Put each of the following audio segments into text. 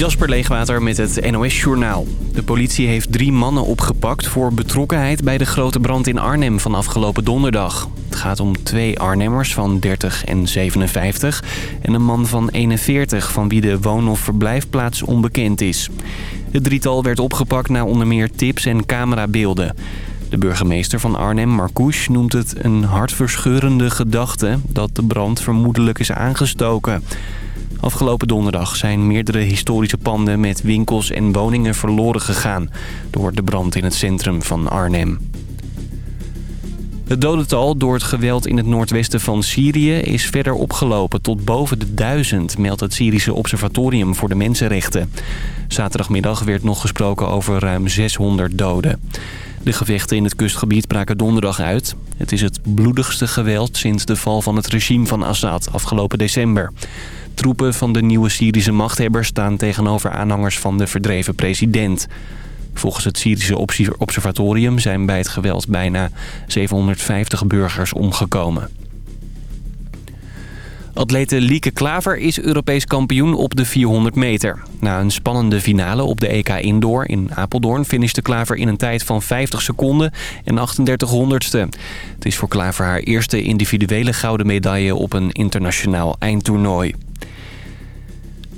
Jasper Leegwater met het NOS Journaal. De politie heeft drie mannen opgepakt voor betrokkenheid bij de grote brand in Arnhem van afgelopen donderdag. Het gaat om twee Arnhemmers van 30 en 57 en een man van 41 van wie de woon- of verblijfplaats onbekend is. Het drietal werd opgepakt na onder meer tips en camerabeelden. De burgemeester van Arnhem, Marcouche, noemt het een hartverscheurende gedachte dat de brand vermoedelijk is aangestoken. Afgelopen donderdag zijn meerdere historische panden met winkels en woningen verloren gegaan... door de brand in het centrum van Arnhem. Het dodental door het geweld in het noordwesten van Syrië is verder opgelopen tot boven de duizend, meldt het Syrische Observatorium voor de Mensenrechten. Zaterdagmiddag werd nog gesproken over ruim 600 doden. De gevechten in het kustgebied braken donderdag uit. Het is het bloedigste geweld sinds de val van het regime van Assad afgelopen december. Troepen van de nieuwe Syrische machthebbers staan tegenover aanhangers van de verdreven president. Volgens het Syrische observatorium zijn bij het geweld bijna 750 burgers omgekomen. Atlete Lieke Klaver is Europees kampioen op de 400 meter. Na een spannende finale op de EK Indoor in Apeldoorn... finishte Klaver in een tijd van 50 seconden en 38 honderdste. Het is voor Klaver haar eerste individuele gouden medaille op een internationaal eindtoernooi.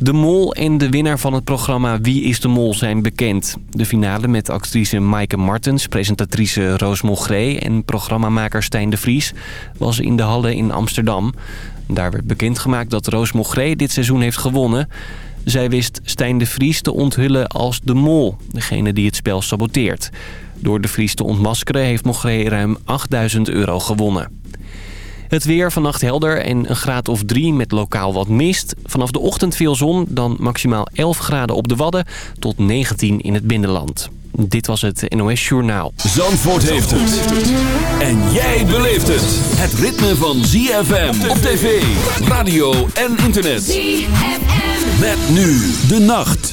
De Mol en de winnaar van het programma Wie is de Mol zijn bekend. De finale met actrice Maaike Martens, presentatrice Roos Molgree... en programmamaker Stijn de Vries was in de Halle in Amsterdam. Daar werd bekendgemaakt dat Roos Molgree dit seizoen heeft gewonnen. Zij wist Stijn de Vries te onthullen als de Mol, degene die het spel saboteert. Door de Vries te ontmaskeren heeft Molgree ruim 8000 euro gewonnen. Het weer vannacht helder en een graad of 3 met lokaal wat mist. Vanaf de ochtend veel zon, dan maximaal 11 graden op de Wadden tot 19 in het binnenland. Dit was het NOS Journaal. Zandvoort heeft het. En jij beleeft het. Het ritme van ZFM op tv, radio en internet. ZFM. Met nu de nacht.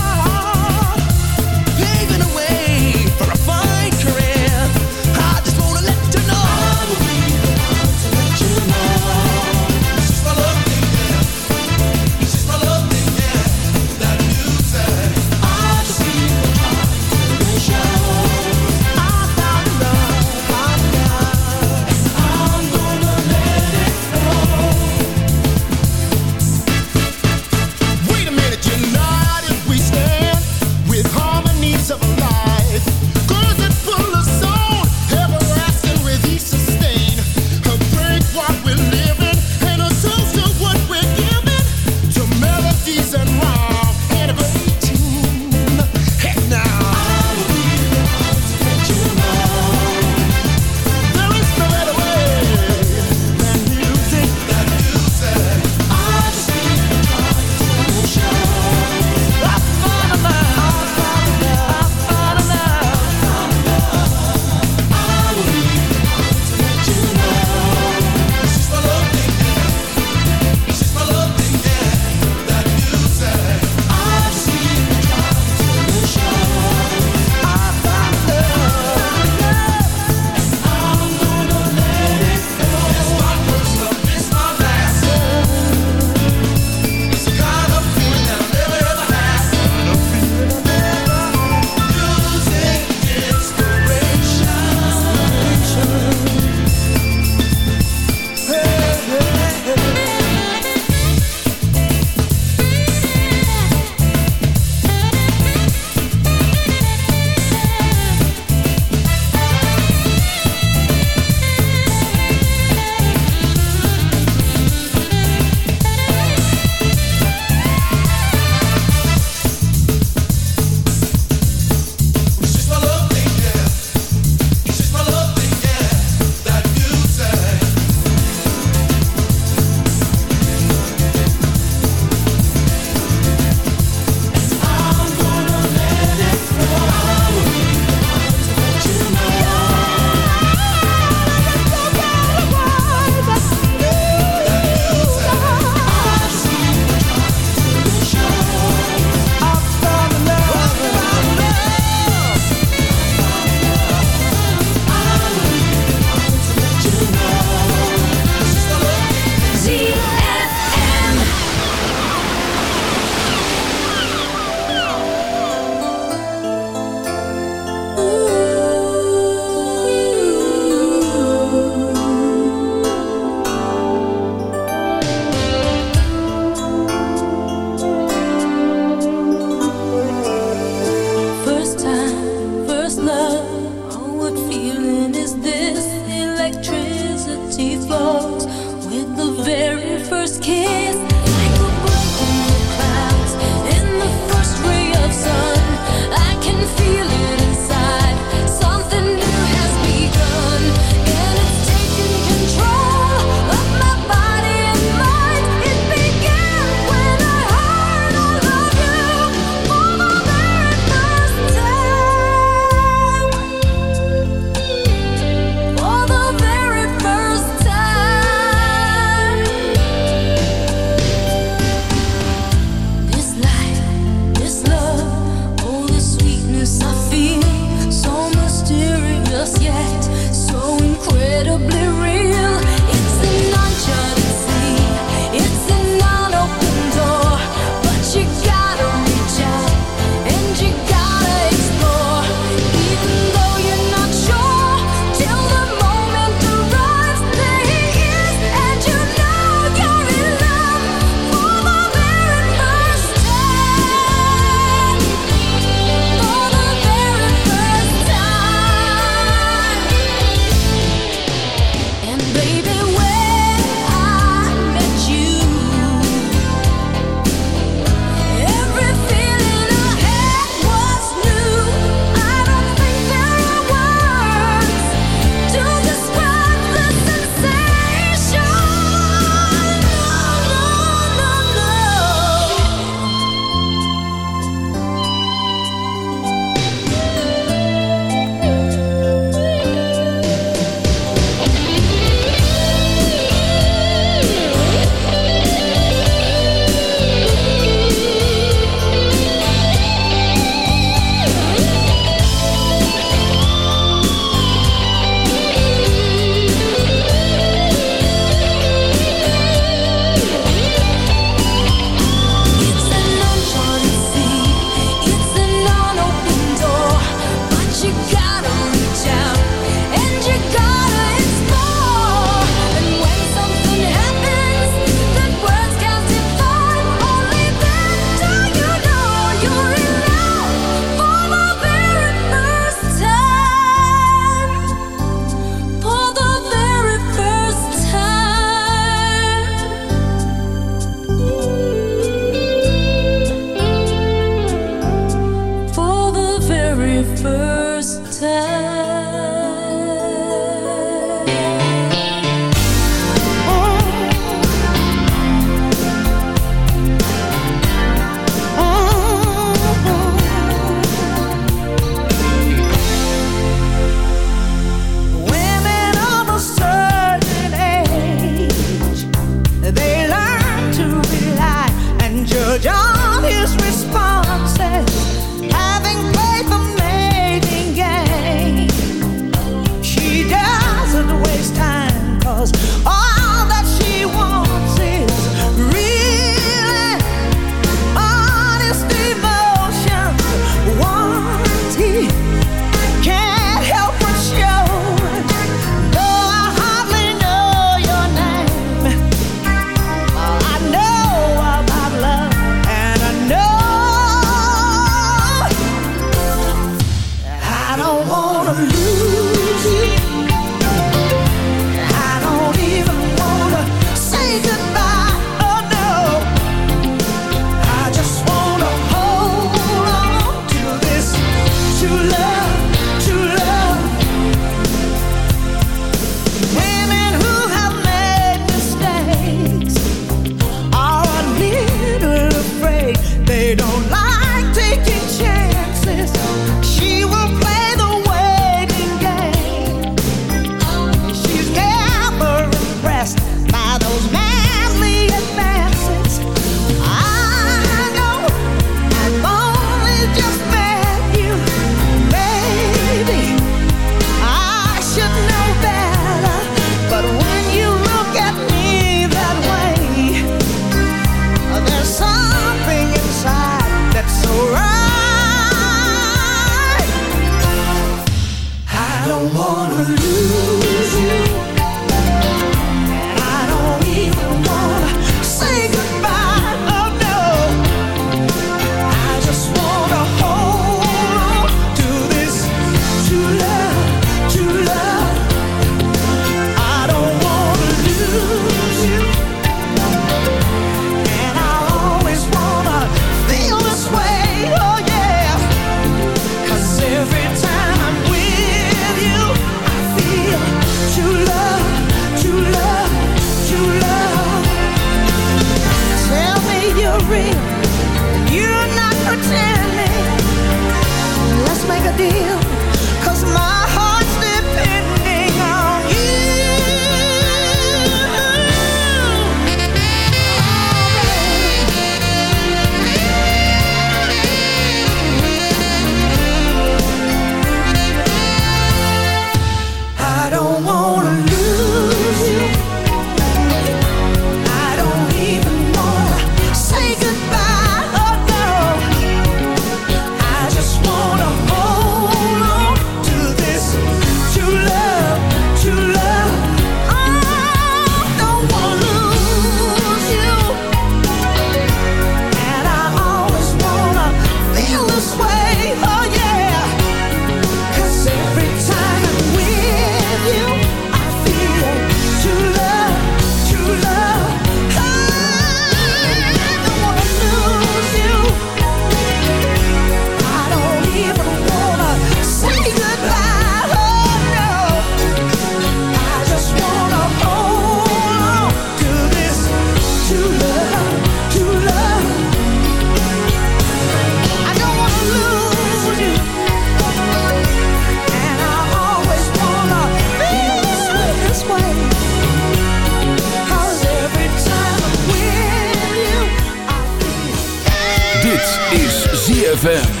ZFM.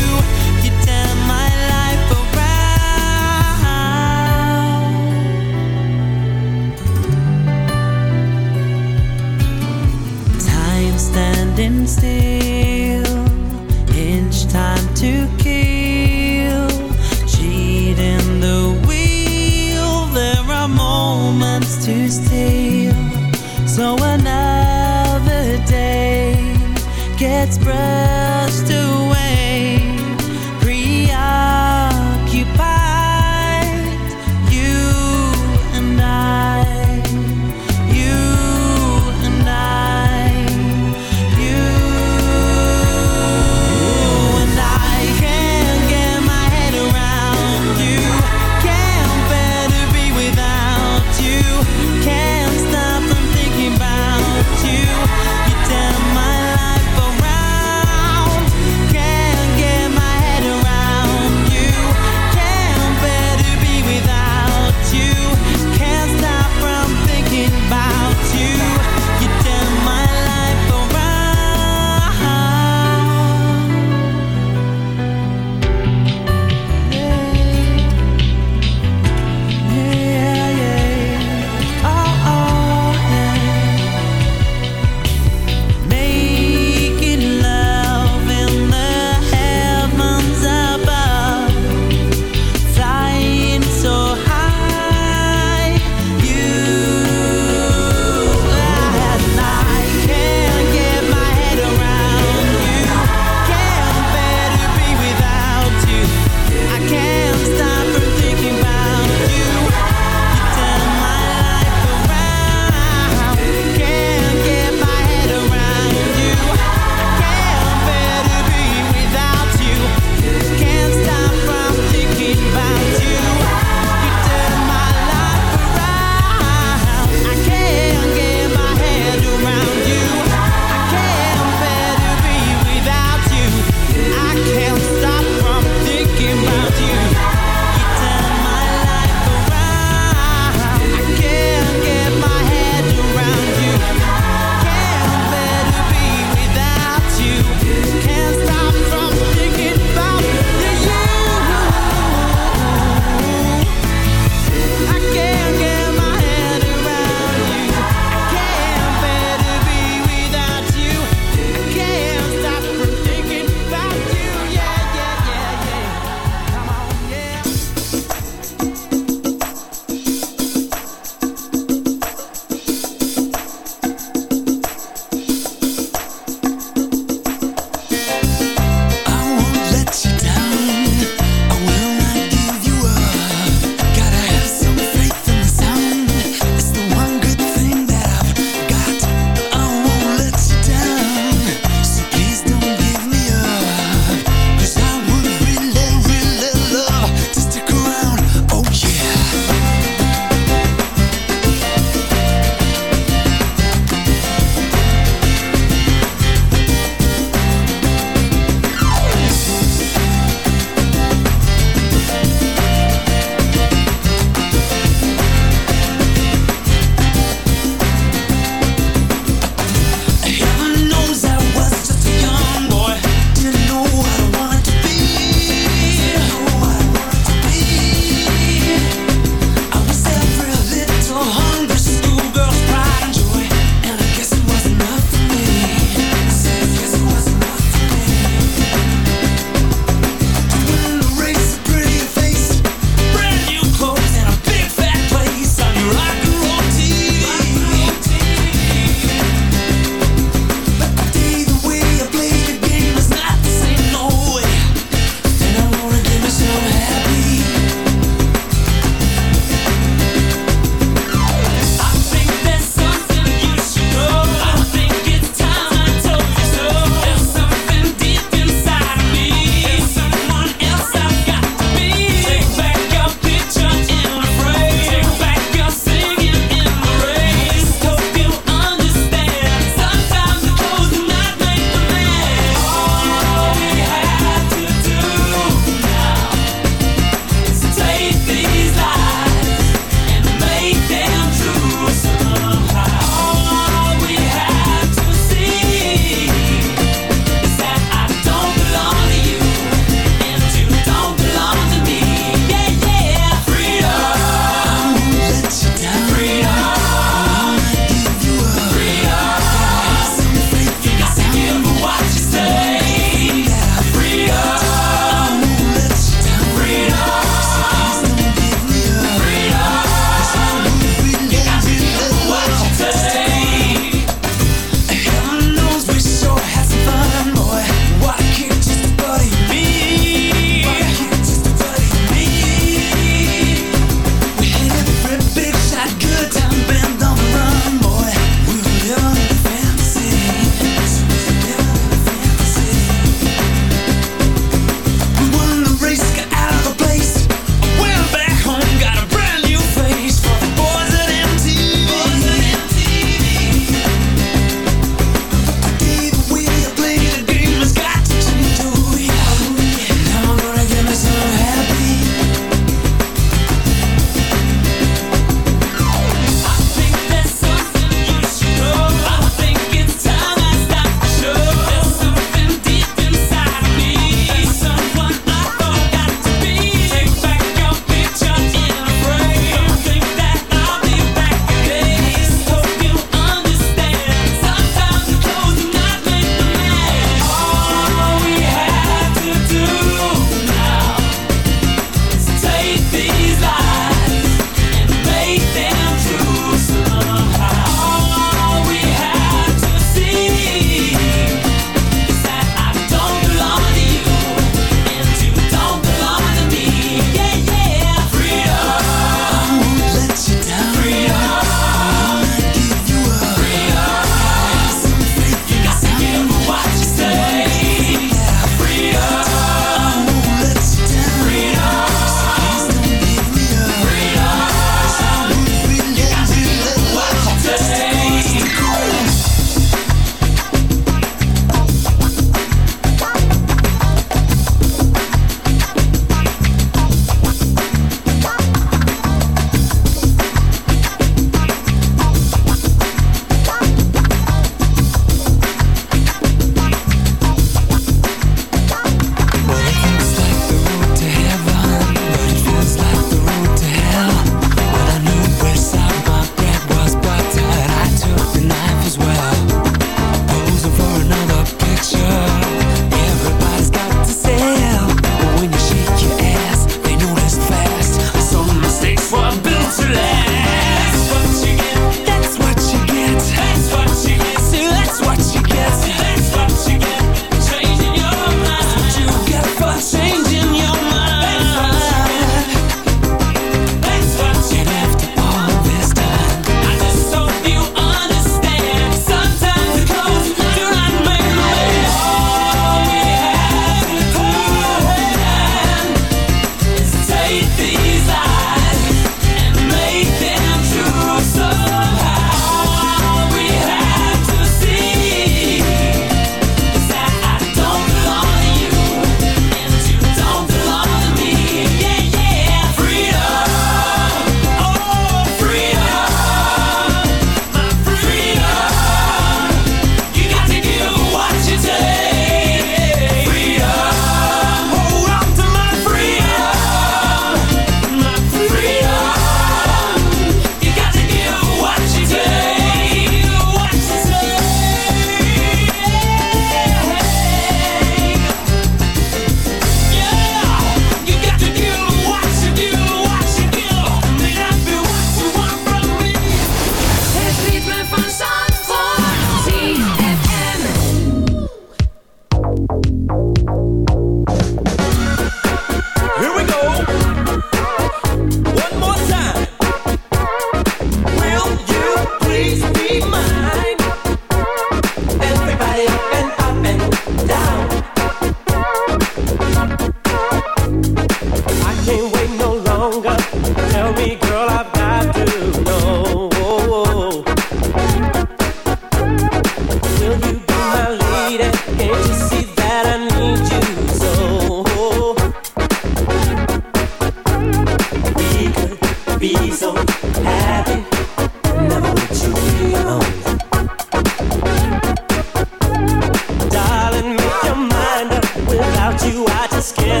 Skin.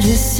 majesty.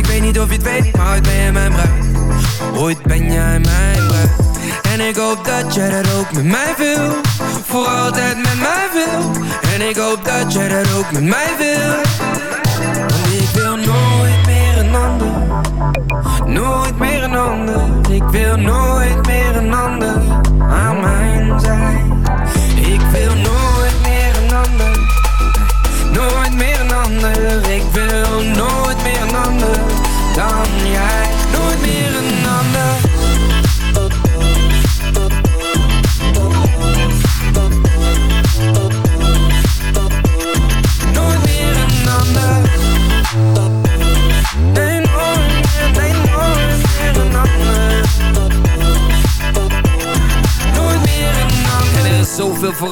ik weet niet of je het weet, maar ooit ben je mijn bruid. Ooit ben jij mijn bruid. En ik hoop dat jij dat ook met mij wil. Voor altijd met mij wil. En ik hoop dat jij dat ook met mij wil